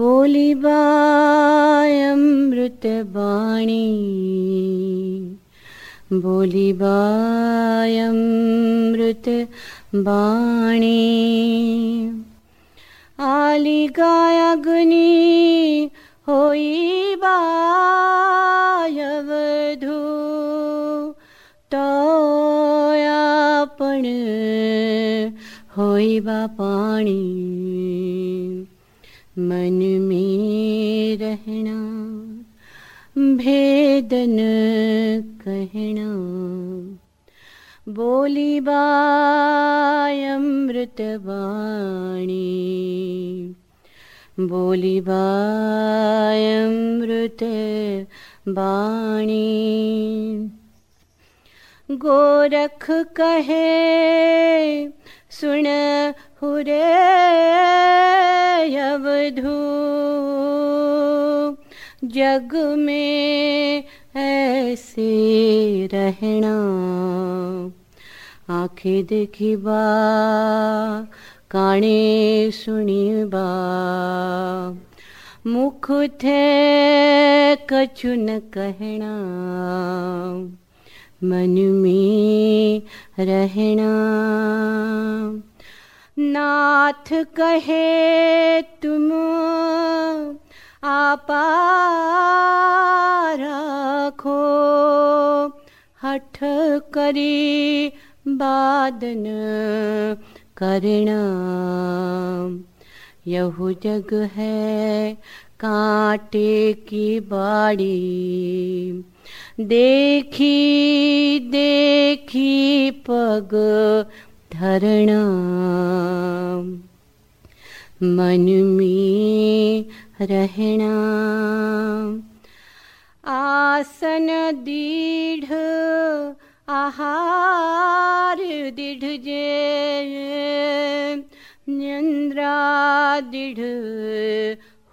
बोली बायमृत बाणी आली गायाग्नी होई बायवधू तोया पण होई बा पाणी। मन में रहना भेदन कहना। बोली बायमृत वाणी। बोली बायमृत बाणी गोरख कहे सुन हुरे अवधू जग में ऐसे रहना। आँखें देखी बा, काने सुनी बा। मुख थे कछु न कहना। मन में रहना। नाथ कहे तुम आपा रखो हठ करी बादन करना। यहु जग है कांटे की बाड़ी। देखी देखी पग धरणा मन में रहना। आसन दीढ़, आहार दीढ़ जे निंद्रा दीढ़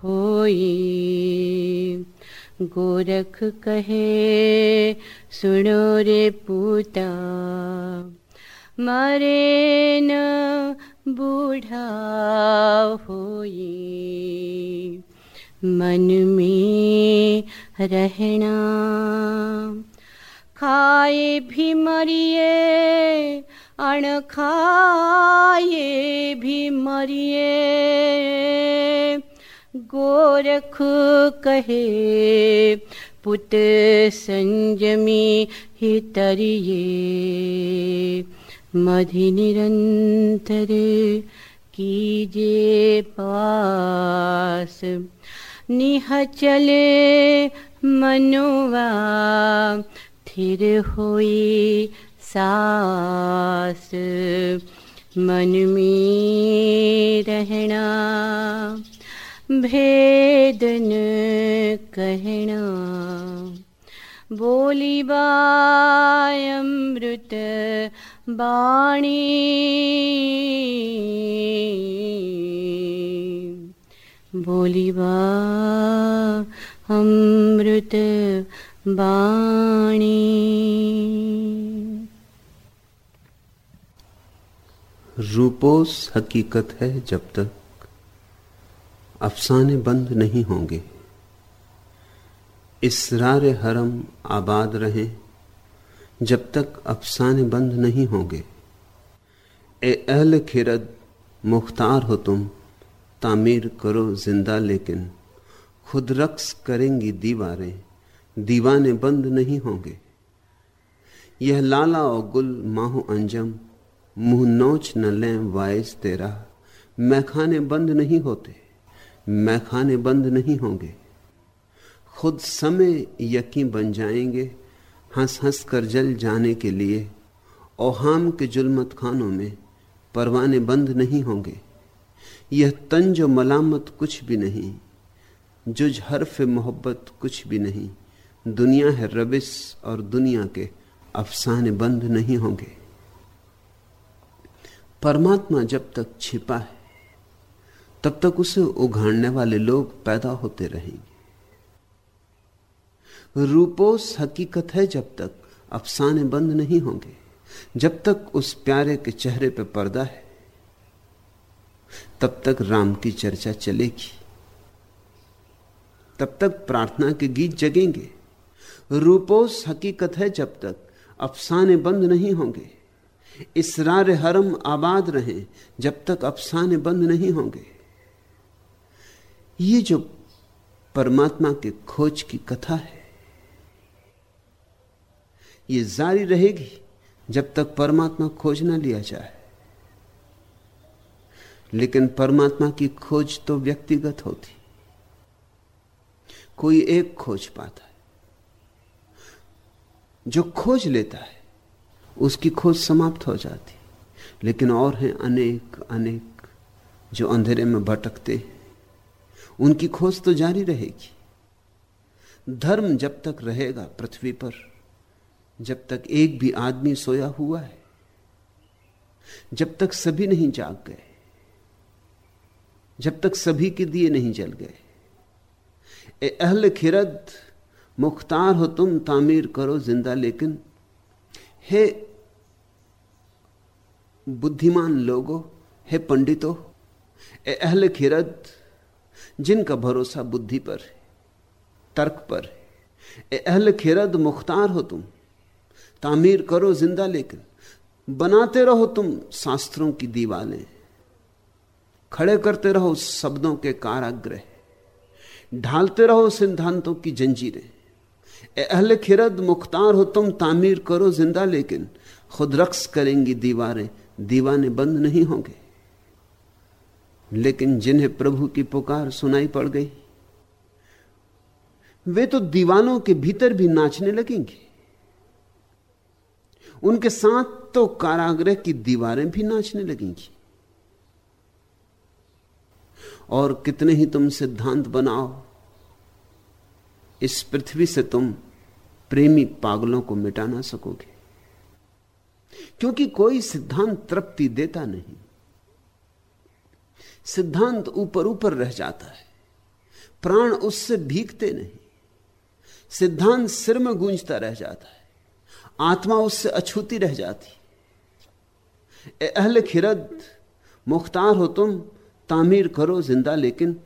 होई। गोरख कहे, सुनो रे पूता। मरे न बूढ़ा होई मन में रहना। खाए भी मरिए अण खाए भी मरिए। गोरख कहे पुत संजमी ही तरिए। मधि निरंतर कीजे पास निहचले मनुवा थिर होई सास। मन में रहना भेदन कहना। बोली बायमृत बाणी। बोली बा अमृत बाणी। रूपोस हकीकत है जब तक। अफसाने बंद नहीं होंगे। इसरार हरम आबाद रहें, जब तक अफसाने बंद नहीं होंगे। ए अहल खिरद, मुख्तार हो तुम, तामीर करो ज़िंदा लेकिन। खुद रक्स करेंगी दीवारें, दीवाने बंद नहीं होंगे। यह लाला और गुल माहो अंजम, मुँह नोच न लें वायस तेरा। मैखाने बंद नहीं होते, मैखाने बंद नहीं होंगे। खुद समय यकीन बन जाएँगे हंस हंस कर जल जाने के लिए। ओहाम के जुलमत खानों में परवाने बंद नहीं होंगे। यह तंज मलामत कुछ भी नहीं जुज हरफ मोहब्बत कुछ भी नहीं। दुनिया है रबिस और दुनिया के अफसाने बंद नहीं होंगे। परमात्मा जब तक छिपा है, तब तक उसे उघाड़ने वाले लोग पैदा होते रहेंगे। रूपोस हकीकत है जब तक अफसाने बंद नहीं होंगे। जब तक उस प्यारे के चेहरे पर पर्दा है, तब तक राम की चर्चा चलेगी। तब तक प्रार्थना के गीत जगेंगे। रूपोस हकीकत है जब तक अफसाने बंद नहीं होंगे। इसरार हरम आबाद रहे जब तक अफसाने बंद नहीं होंगे। ये जो परमात्मा के खोज की कथा है ये जारी रहेगी जब तक परमात्मा खोज ना लिया जाए। लेकिन परमात्मा की खोज तो व्यक्तिगत होती। कोई एक खोज पाता है। जो खोज लेता है, उसकी खोज समाप्त हो जाती। लेकिन और हैं अनेक अनेक जो अंधेरे में भटकते उनकी खोज तो जारी रहेगी। धर्म जब तक रहेगा पृथ्वी पर जब तक एक भी आदमी सोया हुआ है, जब तक सभी नहीं जाग गए, जब तक सभी के दिए नहीं जल गए, ए अहल खिरद, मुख्तार हो तुम, तामीर करो ज़िंदा। लेकिन हे बुद्धिमान लोगो, हे पंडितों, ए अहल खिरद, जिनका भरोसा बुद्धि पर है, तर्क पर है, ए अहल खिरद, मुख्तार हो तुम तामीर करो ज़िंदा लेकिन। बनाते रहो तुम शास्त्रों की दीवालें खड़े करते रहो शब्दों के काराग्रह ढालते रहो सिद्धांतों की जंजीरें। अहल खिरद, मुख्तार हो तुम, तामीर करो ज़िंदा लेकिन। खुद रक्स करेंगी दीवारें। दीवाने बंद नहीं होंगे। लेकिन जिन्हें प्रभु की पुकार सुनाई पड़ गई, वे तो दीवानों के भीतर भी नाचने लगेंगे। उनके साथ तो कारागृह की दीवारें भी नाचने लगेंगी। और कितने ही तुम सिद्धांत बनाओ, इस पृथ्वी से तुम प्रेमी पागलों को मिटा ना सकोगे। क्योंकि कोई सिद्धांत तृप्ति देता नहीं। सिद्धांत ऊपर ऊपर रह जाता है, प्राण उससे भीगते नहीं। सिद्धांत सिर में गूंजता रह जाता है। आत्मा उससे अछूती रह जाती। अहल खिरद, मुख्तार हो तुम, तामीर करो ज़िंदा, लेकिन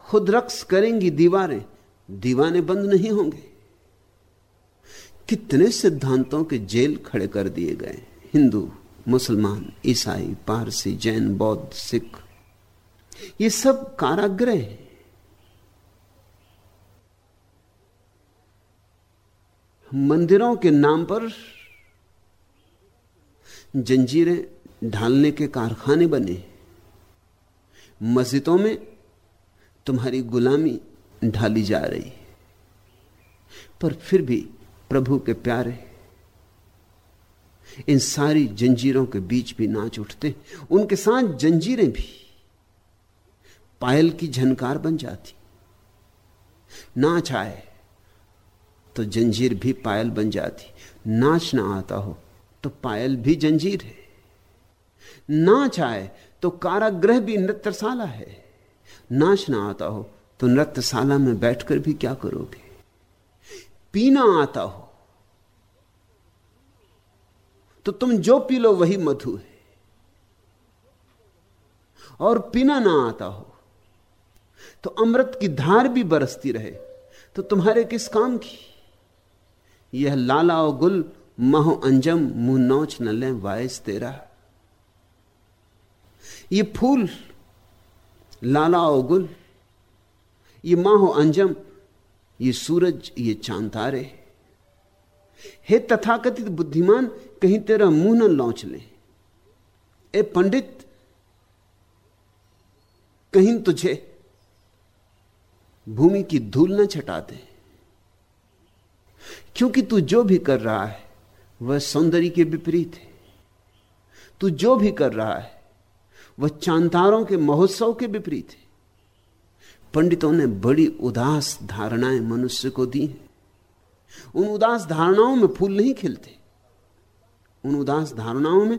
खुद रक्स करेंगी दीवारें, दीवाने बंद नहीं होंगे। कितने सिद्धांतों के जेल खड़े कर दिए गए। हिंदू, मुसलमान, ईसाई, पारसी, जैन, बौद्ध, सिख, ये सब काराग्रह हैं। मंदिरों के नाम पर जंजीरें ढालने के कारखाने बने। मस्जिदों में तुम्हारी गुलामी ढाली जा रही। पर फिर भी प्रभु के प्यारे, इन सारी जंजीरों के बीच भी नाच उठते, उनके साथ जंजीरें भी। पायल की झनकार बन जाती। नाच आए। तो जंजीर भी पायल बन जाती। नाच ना आता हो तो पायल भी जंजीर है। नाच आए तो काराग्रह भी नृत्यशाला है। नाच ना आता हो तो नृत्यशाला में बैठकर भी क्या करोगे? पीना आता हो तो तुम जो पी लो वही मधु है। और पीना ना आता हो तो अमृत की धार भी बरसती रहे तो तुम्हारे किस काम की? यह लाला और गुल, महो अंजम, मुँह नौच न ले, वायस तेरा। ये फूल, लाला और गुल, ये माहो अंजम, ये सूरज, ये चांतारे हे तथाकथित बुद्धिमान, कहीं तेरा मुँह न लौच ले। ए पंडित, कहीं तुझे भूमि की धूल न छटा दे। क्योंकि तू जो भी कर रहा है, वह सौंदर्य के विपरीत है। तू जो भी कर रहा है, वह चांतारों के महोत्सव के विपरीत है। पंडितों ने बड़ी उदास धारणाएँ मनुष्य को दी हैं। उन उदास धारणाओं में फूल नहीं खिलते। उन उदास धारणाओं में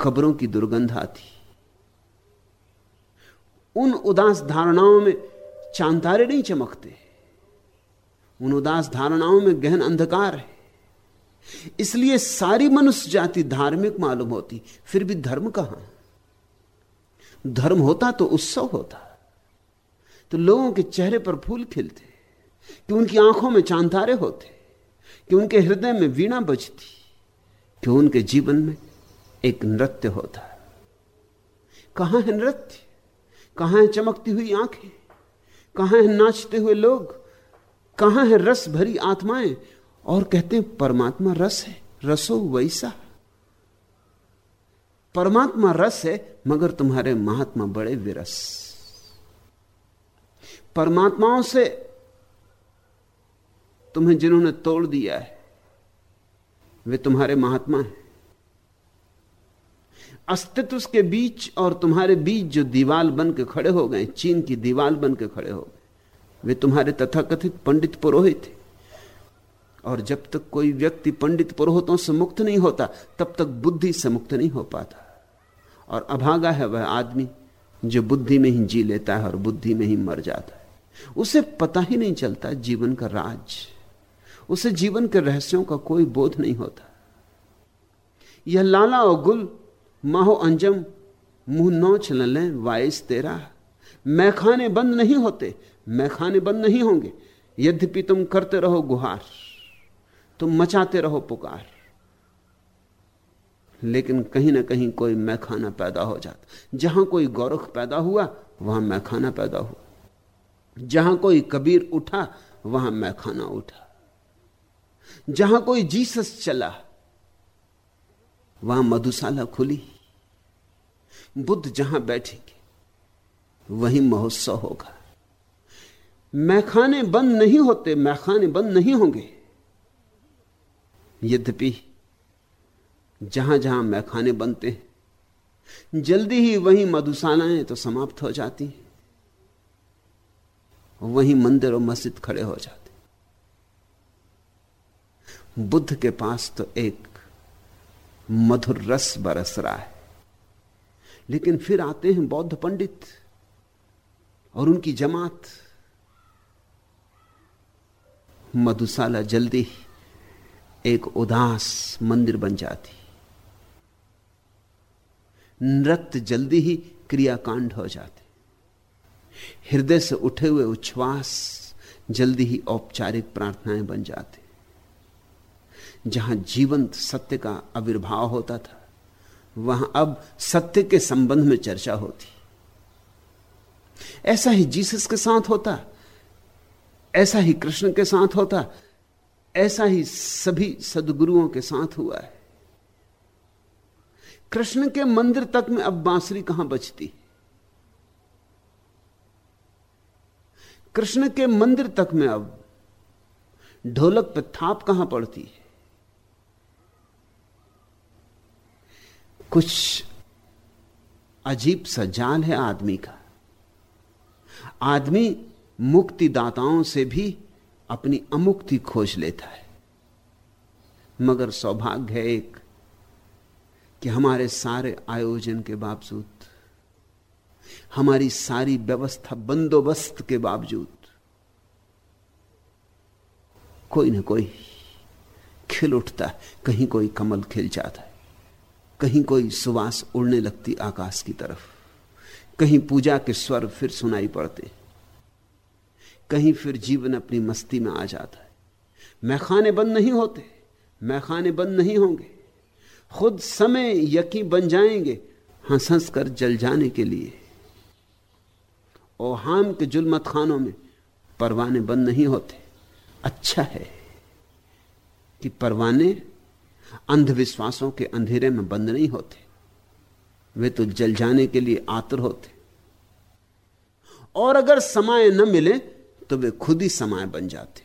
खबरों की दुर्गंध आती। उन उदास धारणाओं में चांतारे नहीं चमकते। उन उदास धारणाओं में गहन अंधकार है। इसलिए सारी मनुष्य जाति धार्मिक मालूम होती, फिर भी धर्म कहाँ? धर्म होता तो उत्सव होता। तो लोगों के चेहरे पर फूल खिलते, कि उनकी आँखों में चांदारे होते, कि उनके हृदय में वीणा बजती, कि उनके जीवन में एक नृत्य होता। कहाँ है नृत्य? कहाँ है चमकती हुई आँखें? कहाँ है नाचते हुए लोग? कहाँ है रस भरी आत्माएँ? और कहते हैं, परमात्मा रस है, रसो वैसा। परमात्मा रस है, मगर तुम्हारे महात्मा बड़े विरस। परमात्माओं से तुम्हें जिन्होंने तोड़ दिया है, वे तुम्हारे महात्मा हैं। अस्तित्व के बीच और तुम्हारे बीच जो दीवाल बन के खड़े हो गए, चीन की दीवाल बन के खड़े हो गए। वे तुम्हारे तथाकथित पंडित पुरोहित थे। और जब तक कोई व्यक्ति पंडित पुरोहितों से मुक्त नहीं होता, तब तक बुद्धि से मुक्त नहीं हो पाता। और अभागा है वह आदमी जो बुद्धि में ही जी लेता है और बुद्धि में ही मर जाता है। उसे पता ही नहीं चलता जीवन का राज। उसे जीवन के रहस्यों का कोई बोध नहीं होता। यह लाला और गुल, माहो अंजम, मुँह नोच लें वायस तेरा। मैखाने बंद नहीं होते मैखाने बंद नहीं होंगे। यद्यपि तुम करते रहो गुहार, तुम मचाते रहो पुकार। लेकिन कहीं ना कहीं कोई मैखाना पैदा हो जाता। जहाँ कोई गौरख पैदा हुआ, वहाँ मैखाना पैदा हुआ। जहाँ कोई कबीर उठा, वहाँ मैखाना उठा। जहाँ कोई जीसस चला, वहाँ मधुशाला खुली। बुद्ध जहाँ बैठेंगे, वहीं महोत्सव होगा। मैखाने बंद नहीं होते, मैखाने बंद नहीं होंगे। यद्यपि जहाँ जहाँ मैखाने बनते हैं, जल्दी ही वहीं मधुशालाएँ तो समाप्त हो जाती हैं। वहीं मंदिर और मस्जिद खड़े हो जाते बुद्ध के पास तो एक मधुर रस बरस रहा है। लेकिन फिर आते हैं बौद्ध पंडित और उनकी जमात। मधुशाला जल्दी ही एक उदास मंदिर बन जाती। नृत्य जल्दी ही क्रियाकांड हो जाते। हृदय से उठे हुए उच्छ्वास जल्दी ही औपचारिक प्रार्थनाएँ बन जाते। जहाँ जीवंत सत्य का आविर्भाव होता था, वहाँ अब सत्य के संबंध में चर्चा होती। ऐसा ही जीसस के साथ होता। ऐसा ही कृष्ण के साथ होता, ऐसा ही सभी सदगुरुओं के साथ हुआ है। कृष्ण के मंदिर तक में अब बांसुरी कहाँ बचती कृष्ण के मंदिर तक में अब ढोलक पे थाप कहाँ पड़ती है? कुछ अजीब सा जाल है आदमी का। आदमी मुक्तिदाताओं से भी अपनी अमुक्ति खोज लेता है। मगर सौभाग्य है एक कि हमारे सारे आयोजन के बावजूद, हमारी सारी व्यवस्था बंदोबस्त के बावजूद, कोई ना कोई खिल उठता है, कहीं कोई कमल खिल जाता है, कहीं कोई सुवास उड़ने लगती आकाश की तरफ़, कहीं पूजा के स्वर फिर सुनाई पड़ते कहीं फिर जीवन अपनी मस्ती में आ जाता है। मैखाने बंद नहीं होते, मैखाने बंद नहीं होंगे। खुद समय यकी बन जाएँगे हंस हंस कर जल जाने के लिए। ओहाम के जुलमत खानों में परवाने बंद नहीं होते। अच्छा है कि परवाने अंधविश्वासों के अंधेरे में बंद नहीं होते। वे तो जल जाने के लिए आतर होते। और अगर समय न मिले तो वे खुद ही समाय बन जाते।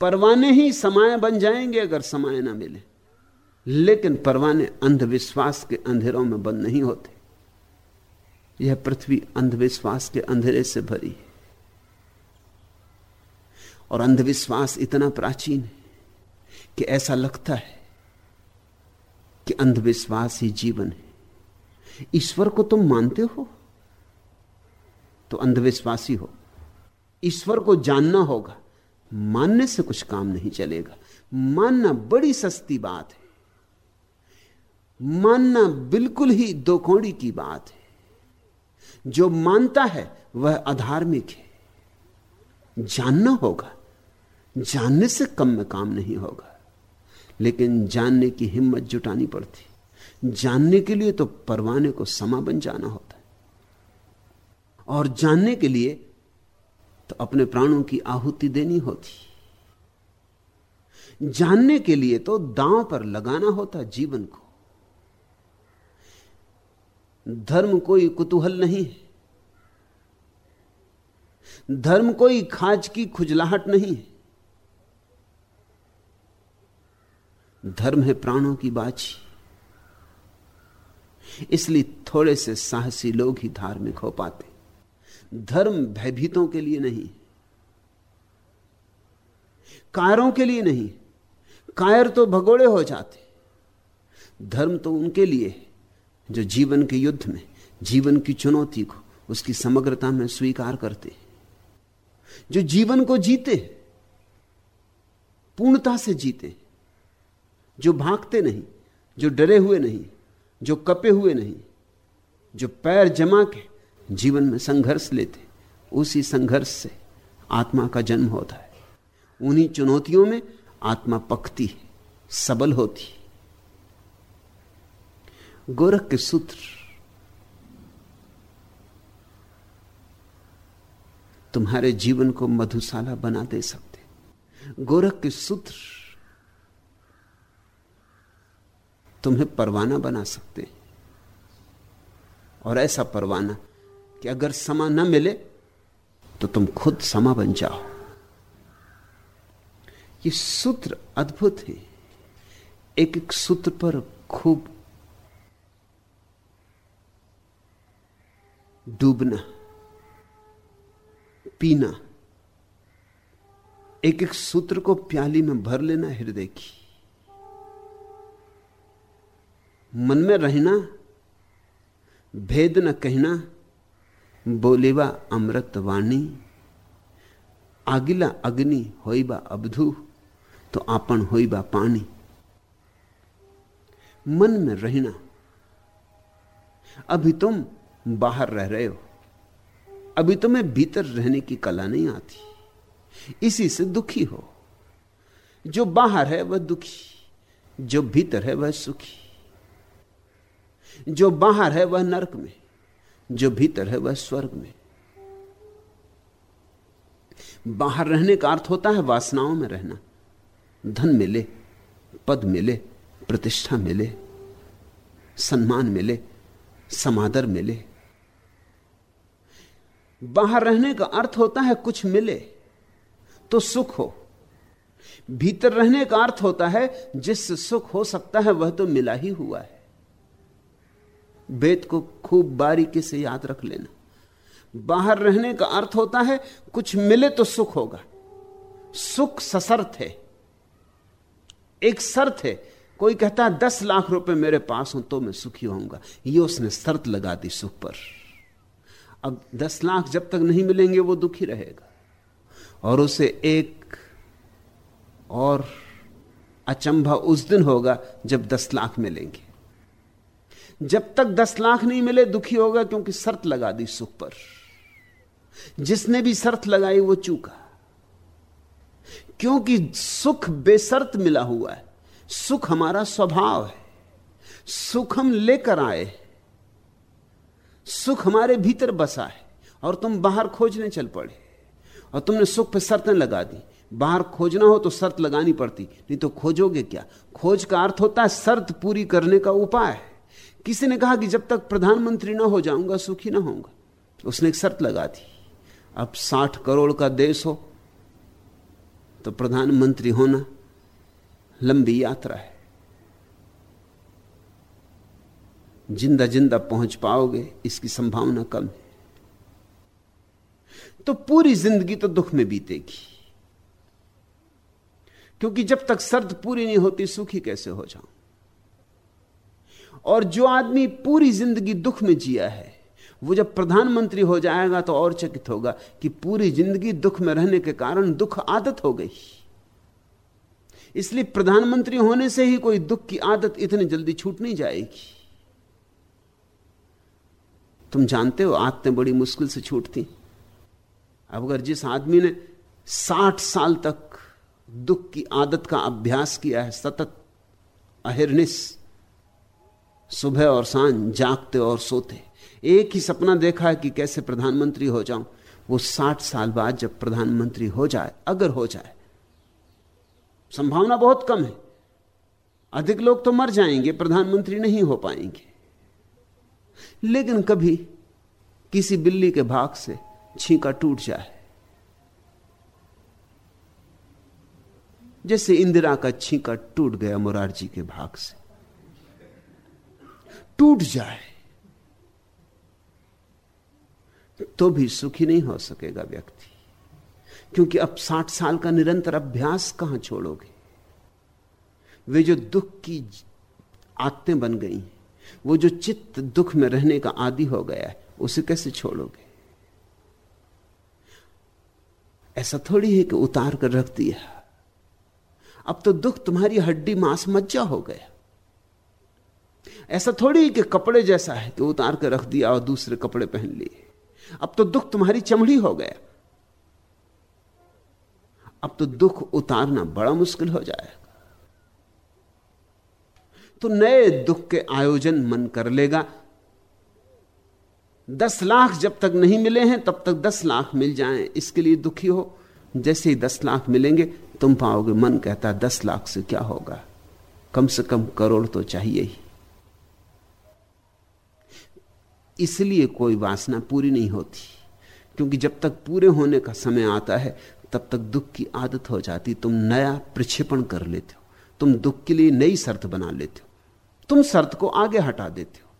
परवाने ही समाय बन जाएँगे अगर समाय ना मिले। लेकिन परवाने अंधविश्वास के अंधेरों में बंद नहीं होते। यह पृथ्वी अंधविश्वास के अंधेरे से भरी है। और अंधविश्वास इतना प्राचीन है कि ऐसा लगता है कि अंधविश्वास ही जीवन है। ईश्वर को तुम मानते हो? तो अंधविश्वासी हो। ईश्वर को जानना होगा, मानने से कुछ काम नहीं चलेगा। मानना बड़ी सस्ती बात है। मानना बिल्कुल ही दो कौड़ी की बात है। जो मानता है, वह अधार्मिक है। जानना होगा, जानने से कम में काम नहीं होगा। लेकिन जानने की हिम्मत जुटानी पड़ती। जानने के लिए तो परवाने को समा बन जाना होता। और जानने के लिए तो अपने प्राणों की आहुति देनी होती। जानने के लिए तो दांव पर लगाना होता जीवन को। धर्म कोई कुतूहल नहीं है। धर्म कोई खाज की खुजलाहट नहीं है। धर्म है प्राणों की बाजी। इसलिए थोड़े से साहसी लोग ही धार्मिक हो पाते। धर्म भयभीतों के लिए नहीं, कायरों के लिए नहीं, कायर तो भगोड़े हो जाते। धर्म तो उनके लिए जो जीवन के युद्ध में, जीवन की चुनौती को, उसकी समग्रता में स्वीकार करते जो जीवन को जीते पूर्णता से जीते जो भागते नहीं, जो डरे हुए नहीं, जो कपे हुए नहीं, जो पैर जमा के जीवन में संघर्ष लेते उसी संघर्ष से आत्मा का जन्म होता है। उन्हीं चुनौतियों में आत्मा पकती है, सबल होती है। गोरख के सूत्र, तुम्हारे जीवन को मधुशाला बना दे सकते गोरख के सूत्र, तुम्हें परवाना बना सकते हैं। और ऐसा परवाना कि अगर समा न मिले तो तुम खुद समा बन जाओ। ये सूत्र अद्भुत है। एक एक सूत्र पर खूब डूबना, पीना, एक एक सूत्र को प्याली में भर लेना हृदय की। मन में रहना, भेद न कहना बोलेवा अमृत वाणी आगिला अग्नि होइबा अबधु तो आपन होइबा पानी। मन में रहना, अभी तुम बाहर रह रहे हो, अभी तुम्हें भीतर रहने की कला नहीं आती। इसी से दुखी हो, जो बाहर है वह दुखी, जो भीतर है वह सुखी, जो बाहर है वह नरक में। जो भीतर है वह स्वर्ग में। बाहर रहने का अर्थ होता है वासनाओं में रहना। धन मिले, पद मिले, प्रतिष्ठा मिले, सम्मान मिले, समादर मिले। बाहर रहने का अर्थ होता है कुछ मिले तो सुख हो। भीतर रहने का अर्थ होता है जिससे सुख हो सकता है वह तो मिला ही हुआ है। वेद को खूब बारीकी से याद रख लेना। बाहर रहने का अर्थ होता है, कुछ मिले तो सुख होगा। सुख सशर्त है। एक शर्त है, कोई कहता है, दस लाख रुपए मेरे पास हो तो मैं सुखी होऊँगा। ये उसने शर्त लगा दी सुख पर। अब दस लाख जब तक नहीं मिलेंगे, वो दुखी रहेगा। और उसे एक और अचंभा उस दिन होगा जब दस लाख मिलेंगे। जब तक दस लाख नहीं मिले, दुखी होगा क्योंकि शर्त लगा दी सुख पर। जिसने भी शर्त लगाई, वो चूका। क्योंकि सुख बेसर्त मिला हुआ है। सुख हमारा स्वभाव है। सुख हम लेकर आए सुख हमारे भीतर बसा है और तुम बाहर खोजने चल पड़े। और तुमने सुख पे शर्तें लगा दी। बाहर खोजना हो तो शर्त लगानी पड़ती, नहीं तो खोजोगे क्या? खोज का अर्थ होता है शर्त पूरी करने का उपाय। है किसी ने कहा कि जब तक प्रधानमंत्री ना हो जाऊँगा, सुखी ना होऊँगा। उसने एक शर्त लगा दी। अब साठ करोड़ का देश हो तो प्रधानमंत्री होना लंबी यात्रा है। ज़िंदा ज़िंदा पहुँच पाओगे, इसकी संभावना कम है। तो पूरी ज़िंदगी तो दुख में बीतेगी। क्योंकि जब तक शर्त पूरी नहीं होती, सुखी कैसे हो जाऊँ? और जो आदमी पूरी ज़िंदगी दुख में जिया है, वो जब प्रधानमंत्री हो जाएगा तो और चकित होगा कि पूरी ज़िंदगी दुख में रहने के कारण दुख आदत हो गई। इसलिए प्रधानमंत्री होने से ही कोई दुख की आदत इतनी जल्दी छूट नहीं जाएगी। तुम जानते हो आदतें बड़ी मुश्किल से छूटती। अब अगर जिस आदमी ने साठ साल तक दुख की आदत का अभ्यास किया है, सतत अहिर्निश सुबह और साँझ जागते और सोते। एक ही सपना देखा है कि कैसे प्रधानमंत्री हो जाऊँ। वो साठ साल बाद जब प्रधानमंत्री हो जाए, अगर हो जाए, संभावना बहुत कम है। अधिक लोग तो मर जाएँगे, प्रधानमंत्री नहीं हो पाएँगे। लेकिन कभी किसी बिल्ली के भाग से छींका टूट जाए। जैसे इंदिरा का छींका टूट गया मुरारजी के भाग से। टूट जाए तो भी सुखी नहीं हो सकेगा व्यक्ति। क्योंकि अब साठ साल का निरंतर अभ्यास कहाँ छोड़ोगे? वे जो दुख की आदतें बन गई, वो जो चित्त दुख में रहने का आदि हो गया है, उसे कैसे छोड़ोगे? ऐसा थोड़ी है कि उतार कर रख दिया। अब तो दुख तुम्हारी हड्डी मांस मज्जा हो गया। ऐसा थोड़ी कि कपड़े जैसा है कि उतार कर रख दिया और दूसरे कपड़े पहन लिए। अब तो दुख तुम्हारी चमड़ी हो गया। अब तो दुख उतारना बड़ा मुश्किल हो जाएगा। तो नए दुख के आयोजन मन कर लेगा। दस लाख जब तक नहीं मिले हैं, तब तक दस लाख मिल जाएँ, इसके लिए दुखी हो। जैसे ही दस लाख मिलेंगे, तुम पाओगे मन कहता है, दस लाख से क्या होगा? कम से कम करोड़ तो चाहिए ही। इसलिए कोई वासना पूरी नहीं होती। क्योंकि जब तक पूरे होने का समय आता है, तब तक दुख की आदत हो जाती। तुम नया प्रक्षेपण कर लेते हो। तुम दुख के लिए नई शर्त बना लेते हो। तुम शर्त को आगे हटा देते हो।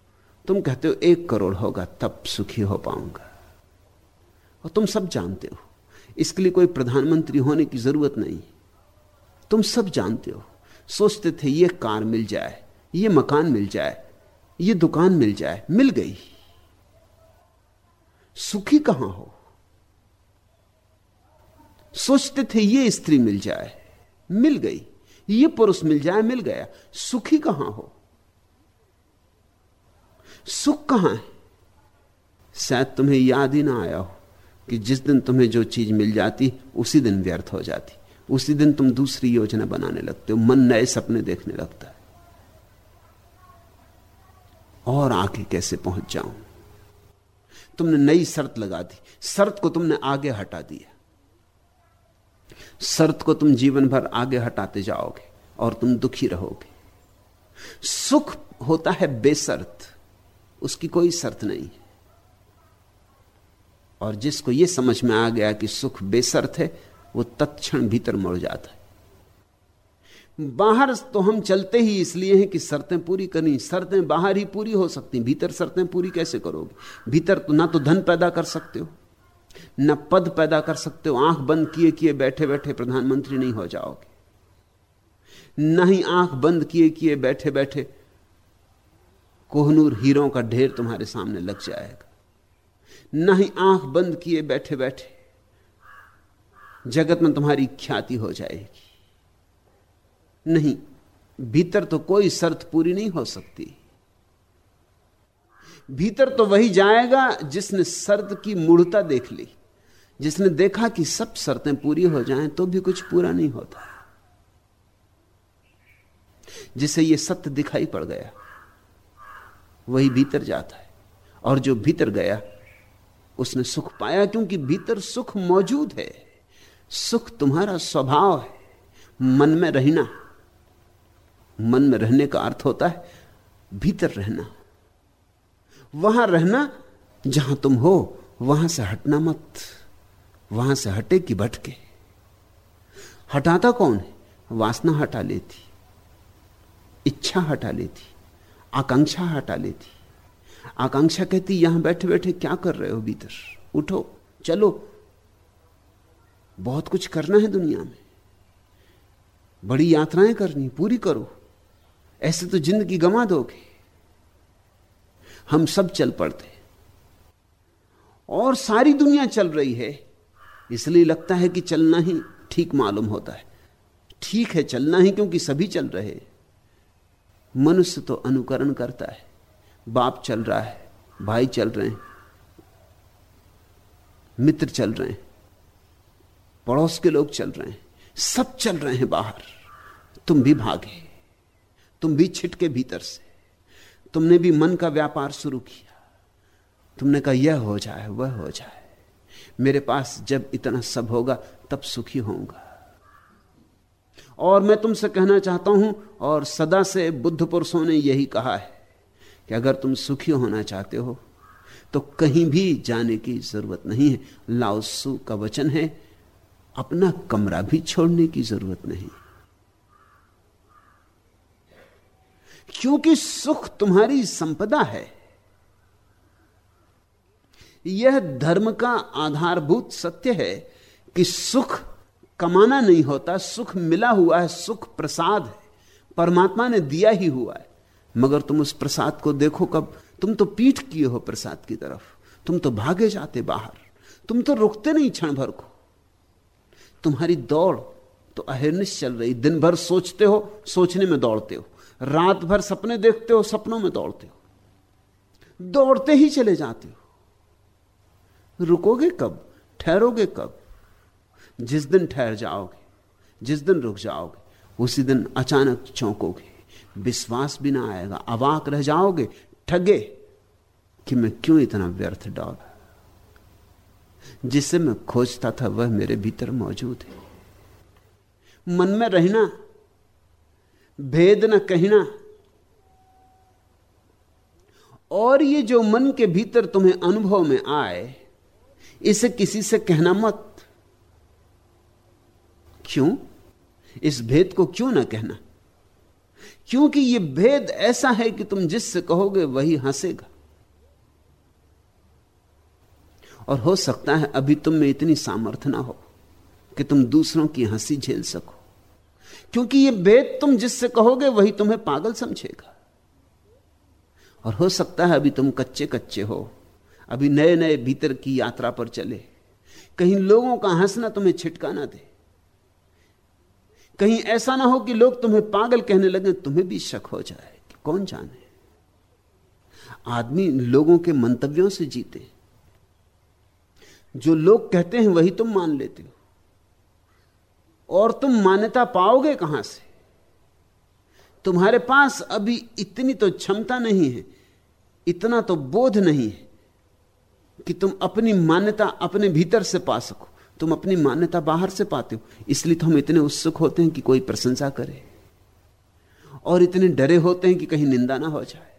तुम कहते हो, एक करोड़ होगा, तब सुखी हो पाऊँगा। और तुम सब जानते हो। इसके लिए कोई प्रधानमंत्री होने की ज़रूरत नहीं। तुम सब जानते हो। सोचते थे, ये कार मिल जाए, ये मकान मिल जाए, ये दुकान मिल जाए। मिल गई। सुखी कहाँ हो? सोचते थे ये स्त्री मिल जाए। मिल गई। ये पुरुष मिल जाए, मिल गया। सुखी कहाँ हो? सुख कहाँ है? शायद तुम्हें याद ही ना आया हो कि जिस दिन तुम्हें जो चीज़ मिल जाती, उसी दिन व्यर्थ हो जाती। उसी दिन तुम दूसरी योजना बनाने लगते हो। मन नए सपने देखने लगता है। और आगे कैसे पहुँच जाऊँ? तुमने नई शर्त लगा दी। शर्त को तुमने आगे हटा दिया। शर्त को तुम जीवन भर आगे हटाते जाओगे और तुम दुखी रहोगे। सुख होता है बेसर्त उसकी कोई शर्त नहीं। और जिसको यह समझ में आ गया कि सुख बेसर्त है, वो तत्क्षण भीतर मुड़ जाता है। बाहर तो हम चलते ही इसलिए हैं कि शर्तें पूरी करनी, शर्तें बाहर ही पूरी हो सकती, भीतर शर्तें पूरी कैसे करोगे? भीतर तो ना तो धन पैदा कर सकते हो, ना पद पैदा कर सकते हो, आँख बंद किए किए बैठे बैठे प्रधानमंत्री नहीं हो जाओगे। न ही आँख बंद किए किए बैठे बैठे कोहनूर हीरों का ढेर तुम्हारे सामने लग जाएगा। न ही आँख बंद किए बैठे बैठे जगत में तुम्हारी ख्याति हो जाएगी। नहीं, भीतर तो कोई शर्त पूरी नहीं हो सकती। भीतर तो वही जाएगा जिसने शर्त की मूढ़ता देख ली, जिसने देखा कि सब शर्तें पूरी हो जाएँ तो भी कुछ पूरा नहीं होता। जिसे यह सत्य दिखाई पड़ गया, वही भीतर जाता है। और जो भीतर गया, उसने सुख पाया क्योंकि भीतर सुख मौजूद है। सुख तुम्हारा स्वभाव है, मन में रहना मन में रहने का अर्थ होता है भीतर रहना। वहाँ रहना, जहाँ तुम हो, वहाँ से हटना मत, वहाँ से हटे कि भटके। हटाता कौन है? वासना हटा लेती, इच्छा हटा लेती, आकांक्षा हटा लेती। आकांक्षा कहती, यहाँ बैठे बैठे क्या कर रहे हो भीतर? उठो, चलो। बहुत कुछ करना है दुनिया में। बड़ी यात्राएँ करनी, पूरी करो। ऐसे तो ज़िंदगी गंवा दोगे। हम सब चल पड़ते और सारी दुनिया चल रही है। इसलिए लगता है कि चलना ही ठीक मालूम होता है। ठीक है चलना ही क्योंकि सभी चल रहे मनुष्य तो अनुकरण करता है। बाप चल रहा है, भाई चल रहे हैं, मित्र चल रहे हैं, पड़ोस के लोग चल रहे हैं, सब चल रहे हैं बाहर। तुम भी भागे। तुम भी छिटके भीतर से। तुमने भी मन का व्यापार शुरू किया। तुमने कहा, यह हो जाए, वह हो जाए। मेरे पास जब इतना सब होगा, तब सुखी होऊँगा। और मैं तुमसे कहना चाहता हूँ, और सदा से बुद्ध पुरुषों ने यही कहा है कि अगर तुम सुखी होना चाहते हो तो कहीं भी जाने की ज़रूरत नहीं है। लाओसु का वचन है, अपना कमरा भी छोड़ने की ज़रूरत नहीं। क्योंकि सुख तुम्हारी संपदा है। यह धर्म का आधारभूत सत्य है कि सुख कमाना नहीं होता, सुख मिला हुआ है, सुख प्रसाद है। परमात्मा ने दिया ही हुआ है। मगर तुम उस प्रसाद को देखो कब? तुम तो पीठ किए हो प्रसाद की तरफ़। तुम तो भागे जाते बाहर। तुम तो रुकते नहीं क्षण भर को। तुम्हारी दौड़ तो अहिर्निश चल रही। दिन भर सोचते हो, सोचने में दौड़ते हो। रात भर सपने देखते हो, सपनों में दौड़ते हो। दौड़ते ही चले जाते हो। रुकोगे कब? ठहरोगे कब? जिस दिन ठहर जाओगे, जिस दिन रुक जाओगे, उसी दिन अचानक चौंकोगे। विश्वास भी ना आएगा, अवाक रह जाओगे, ठगे कि मैं क्यों इतना व्यर्थ दौड़ा जिसे मैं खोजता था, वह मेरे भीतर मौजूद है। मन में रहना भेद न कहना। और ये जो मन के भीतर तुम्हें अनुभव में आए, इसे किसी से कहना मत। क्यों? इस भेद को क्यों ना कहना? क्योंकि यह भेद ऐसा है कि तुम जिससे कहोगे वही हंसेगा। और हो सकता है अभी तुम में इतनी सामर्थ्य ना हो कि तुम दूसरों की हँसी झेल सको। क्योंकि यह वेद तुम जिससे कहोगे, वही तुम्हें पागल समझेगा। और हो सकता है अभी तुम कच्चे कच्चे हो, अभी नए नए भीतर की यात्रा पर चले। कहीं लोगों का हंसना तुम्हें छिटका ना दे। कहीं ऐसा ना हो कि लोग तुम्हें पागल कहने लगे, तुम्हें भी शक हो जाए कि कौन जाने। आदमी लोगों के मंतव्यों से जीते। जो लोग कहते हैं, वही तुम मान लेते हो। और तुम मान्यता पाओगे कहाँ से? तुम्हारे पास अभी इतनी तो क्षमता नहीं है, इतना तो बोध नहीं है, कि तुम अपनी मान्यता अपने भीतर से पा सको। तुम अपनी मान्यता बाहर से पाते हो, इसलिए तो हम इतने उत्सुक होते हैं कि कोई प्रशंसा करे। और इतने डरे होते हैं कि कहीं निंदा ना हो जाए।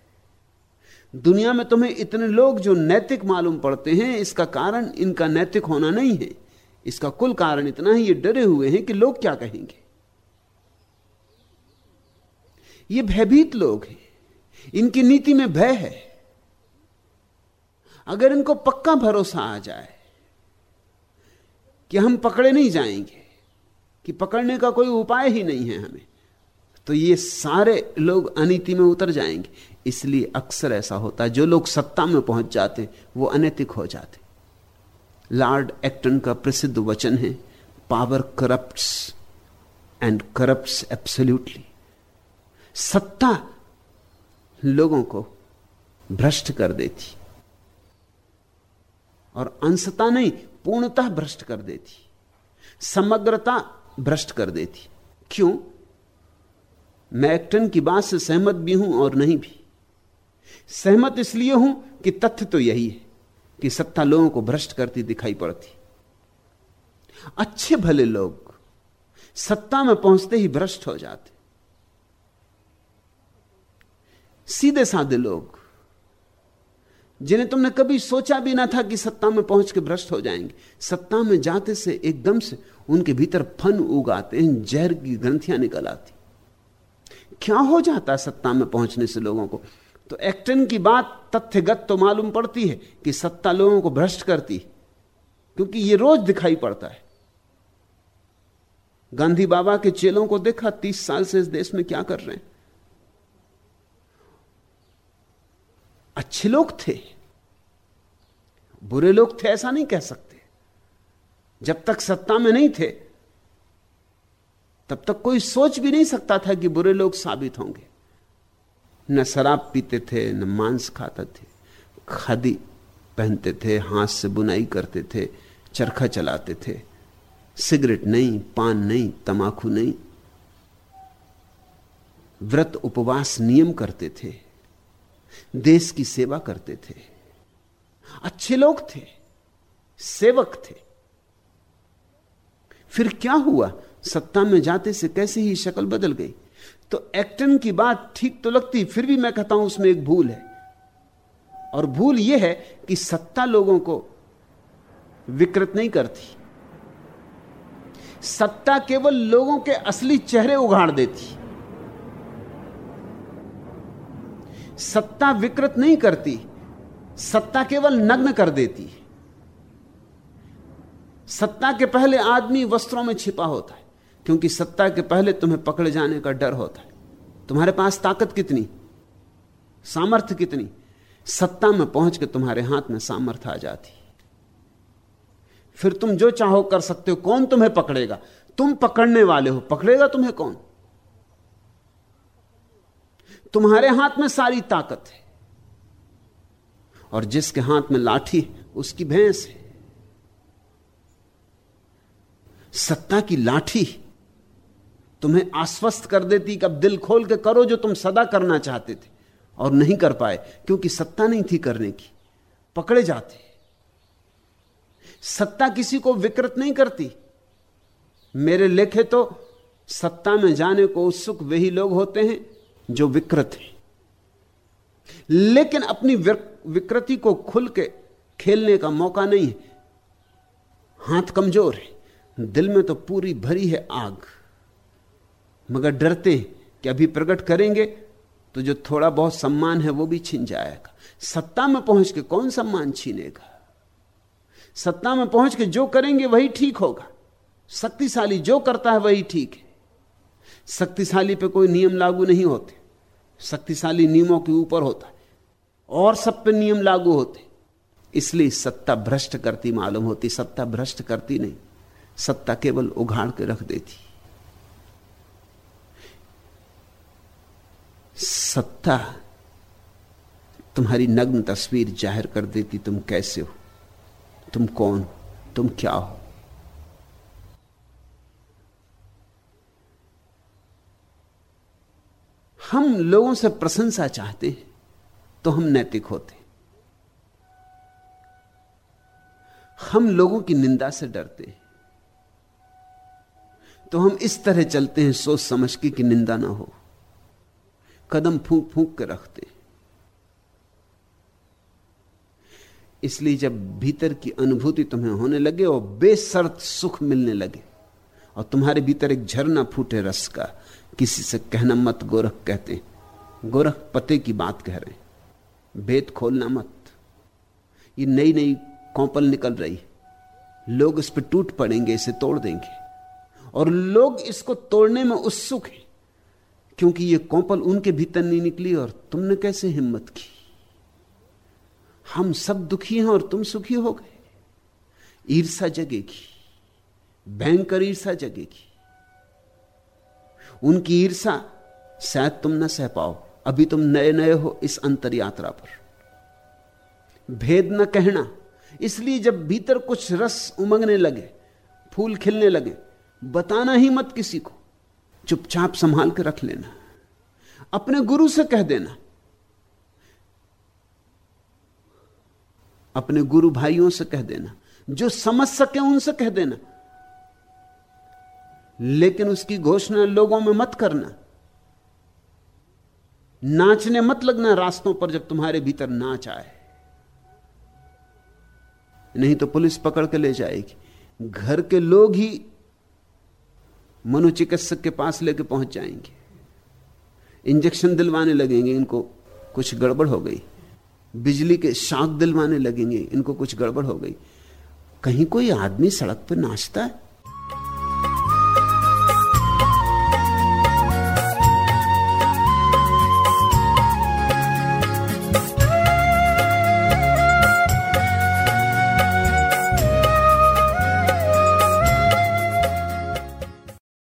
दुनिया में तुम्हें इतने लोग जो नैतिक मालूम पड़ते हैं, इसका कारण इनका नैतिक होना नहीं है। इसका कुल कारण इतना है, ये डरे हुए हैं कि लोग क्या कहेंगे। ये भयभीत लोग हैं। इनकी नीति में भय है। अगर इनको पक्का भरोसा आ जाए कि हम पकड़े नहीं जाएँगे, कि पकड़ने का कोई उपाय ही नहीं है हमें तो ये सारे लोग अनिति में उतर जाएँगे। इसलिए अक्सर ऐसा होता है, जो लोग सत्ता में पहुँच जाते वो अनैतिक हो जाते लॉर्ड एक्टन का प्रसिद्ध वचन है power corrupts and corrupts absolutely सत्ता लोगों को भ्रष्ट कर देती, और अंशता नहीं, पूर्णतः भ्रष्ट कर देती, समग्रता भ्रष्ट कर देती। क्यों? मैं एक्टन की बात से सहमत भी हूँ और नहीं भी। सहमत इसलिए हूँ कि तथ्य तो यही है। कि सत्ता लोगों को भ्रष्ट करती दिखाई पड़ती। अच्छे भले लोग सत्ता में पहुँचते ही भ्रष्ट हो जाते। सीधे साधे लोग, जिन्हें तुमने कभी सोचा भी ना था कि सत्ता में पहुँच के भ्रष्ट हो जाएँगे, सत्ता में जाते से एकदम से उनके भीतर फन उगाते हैं, जहर की ग्रंथियाँ निकल आती। क्या हो जाता सत्ता में पहुँचने से लोगों को? तो एक्टन की बात तथ्यगत तो मालूम पड़ती है कि सत्ता लोगों को भ्रष्ट करती है, क्योंकि यह रोज दिखाई पड़ता है। गांधी बाबा के चेलों को देखा, तीस साल से इस देश में क्या कर रहे हैं? अच्छे लोग थे, बुरे लोग थे ऐसा नहीं कह सकते। जब तक सत्ता में नहीं थे, तब तक कोई सोच भी नहीं सकता था कि बुरे लोग साबित होंगे। न शराब पीते थे, न मांस खाते थे। खादी पहनते थे, हाथ से बुनाई करते थे, चरखा चलाते थे। सिगरेट नहीं, पान नहीं, तमाकू नहीं। व्रत, उपवास, नियम करते थे। देश की सेवा करते थे। अच्छे लोग थे, सेवक थे। फिर क्या हुआ? सत्ता में जाते से कैसे ही शक्ल बदल गई? तो एक्टन की बात ठीक तो लगती, फिर भी मैं कहता हूँ उसमें एक भूल है। और भूल यह है कि सत्ता लोगों को विकृत नहीं करती। सत्ता केवल लोगों के असली चेहरे उगाड़ देती। सत्ता विकृत नहीं करती, सत्ता केवल नग्न कर देती। सत्ता के पहले आदमी वस्त्रों में छिपा होता है। क्योंकि सत्ता के पहले तुम्हें पकड़े जाने का डर होता है। तुम्हारे पास ताकत कितनी? सामर्थ्य कितनी? सत्ता में पहुँच के तुम्हारे हाथ में सामर्थ्य आ जाती। फिर तुम जो चाहो कर सकते हो, कौन तुम्हें पकड़ेगा? तुम पकड़ने वाले हो। पकड़ेगा तुम्हें कौन? तुम्हारे हाथ में सारी ताकत है। और जिसके हाथ में लाठी है, उसकी भैंस है। सत्ता की लाठी तुम्हें आश्वस्त कर देती कि अब दिल खोल के करो जो तुम सदा करना चाहते थे और नहीं कर पाए, क्योंकि सत्ता नहीं थी करने की। पकड़े जाते। सत्ता किसी को विकृत नहीं करती। मेरे लेखे तो सत्ता में जाने को उत्सुक वही लोग होते हैं जो विकृत हैं। लेकिन अपनी विकृति को खुल के खेलने का मौका नहीं है। हाथ कमज़ोर है। दिल में तो पूरी भरी है आग। मगर डरते हैं कि अभी प्रकट करेंगे तो जो थोड़ा बहुत सम्मान है वो भी छीन जाएगा। सत्ता में पहुँच के कौन सम्मान छीनेगा? सत्ता में पहुँच के जो करेंगे वही ठीक होगा। शक्तिशाली जो करता है वही ठीक है। शक्तिशाली पे कोई नियम लागू नहीं होते। शक्तिशाली नियमों के ऊपर होता है। और सब पे नियम लागू होते। इसलिए सत्ता भ्रष्ट करती मालूम होती, सत्ता भ्रष्ट करती नहीं। सत्ता केवल उघाड़ के रख देती। सत्ता तुम्हारी नग्न तस्वीर ज़ाहिर कर देती, तुम कैसे हो? तुम कौन? तुम क्या हो? हम लोगों से प्रशंसा चाहते हैं तो हम नैतिक होते हम लोगों की निंदा से डरते हैं। तो हम इस तरह चलते हैं, सोच समझ के कि निंदा ना हो। कदम फूंक फूंक के रखते। इसलिए जब भीतर की अनुभूति तुम्हें होने लगे और बेसर्त सुख मिलने लगे और तुम्हारे भीतर एक झरना फूटे रस का, किसी से कहना मत, गोरख कहते गोरख पते की बात कह रहे भेद खोलना मत। ये नई नई कौपल निकल रही लोग इस पर टूट पड़ेंगे, इसे तोड़ देंगे। और लोग इसको तोड़ने में उत्सुक हैं। क्योंकि ये कौपल उनके भीतर नहीं निकली और तुमने कैसे हिम्मत की? हम सब दुखी हैं और तुम सुखी हो गए। ईर्षा जगेगी, भयंकर ईर्षा जगेगी। उनकी ईर्षा शायद तुम न सह पाओ। अभी तुम नए नए हो इस अंतर यात्रा पर। भेद न कहना, इसलिए जब भीतर कुछ रस उमंगने लगे, फूल खिलने लगे, बताना ही मत किसी को। चुपचाप संभाल के रख लेना। अपने गुरु से कह देना। अपने गुरु भाइयों से कह देना। जो समझ सके उनसे कह देना। लेकिन उसकी घोषणा लोगों में मत करना। नाचने मत लगना रास्तों पर जब तुम्हारे भीतर नाच आए। नहीं तो पुलिस पकड़ के ले जाएगी। घर के लोग ही मनोचिकित्सक के पास लेके पहुँच जाएँगे इंजेक्शन दिलवाने लगेंगे, इनको कुछ गड़बड़ हो गई। बिजली के शाख दिलवाने लगेंगे, इनको कुछ गड़बड़ हो गई। कहीं कोई आदमी सड़क पर नाचता है?